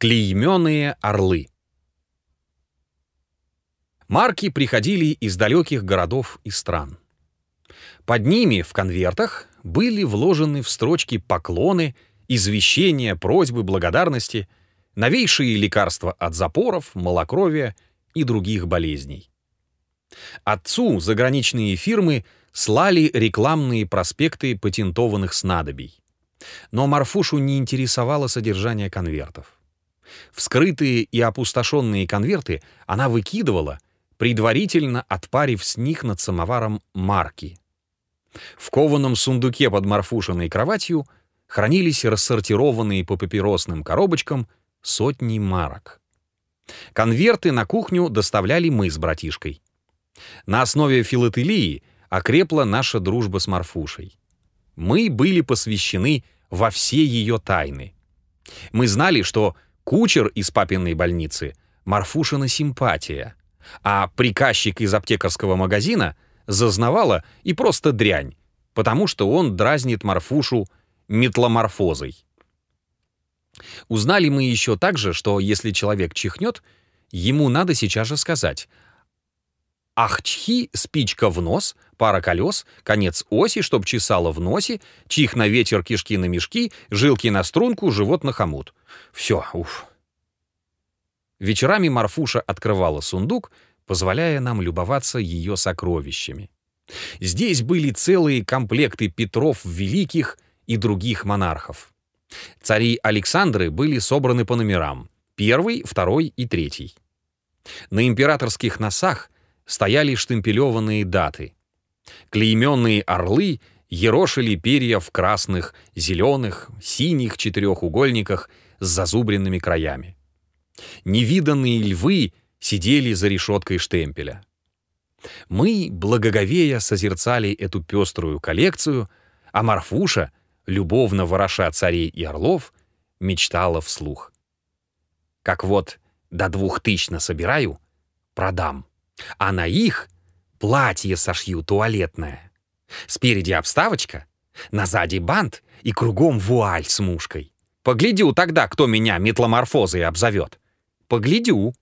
Клейменные орлы. Марки приходили из далеких городов и стран. Под ними в конвертах были вложены в строчки поклоны, извещения, просьбы, благодарности, новейшие лекарства от запоров, малокровия и других болезней. Отцу заграничные фирмы слали рекламные проспекты патентованных снадобий. Но Марфушу не интересовало содержание конвертов. Вскрытые и опустошенные конверты она выкидывала, предварительно отпарив с них над самоваром марки. В кованом сундуке под Марфушиной кроватью хранились рассортированные по папиросным коробочкам сотни марок. Конверты на кухню доставляли мы с братишкой. На основе филателии окрепла наша дружба с Марфушей. Мы были посвящены во все ее тайны. Мы знали, что Кучер из папиной больницы — Марфушина симпатия, а приказчик из аптекарского магазина зазнавала и просто дрянь, потому что он дразнит Марфушу метломорфозой. Узнали мы еще также, что если человек чихнет, ему надо сейчас же сказать «Ах, чхи, спичка в нос, пара колес, конец оси, чтоб чесало в носе, чих на ветер, кишки на мешки, жилки на струнку, живот на хомут». Все, уф. Вечерами Марфуша открывала сундук, позволяя нам любоваться ее сокровищами. Здесь были целые комплекты Петров Великих и других монархов. Цари Александры были собраны по номерам — первый, второй и третий. На императорских носах стояли штемпелеванные даты. Клейменные орлы ерошили перья в красных, зеленых, синих четырехугольниках с зазубренными краями. Невиданные львы сидели за решеткой штемпеля. Мы, благоговея, созерцали эту пеструю коллекцию, а Марфуша, любовно вороша царей и орлов, мечтала вслух. Как вот до двух тысяч насобираю, продам, а на их платье сошью туалетное. Спереди обставочка, на сзади бант и кругом вуаль с мушкой. Поглядю тогда, кто меня метломорфозой обзовет. Поглядю.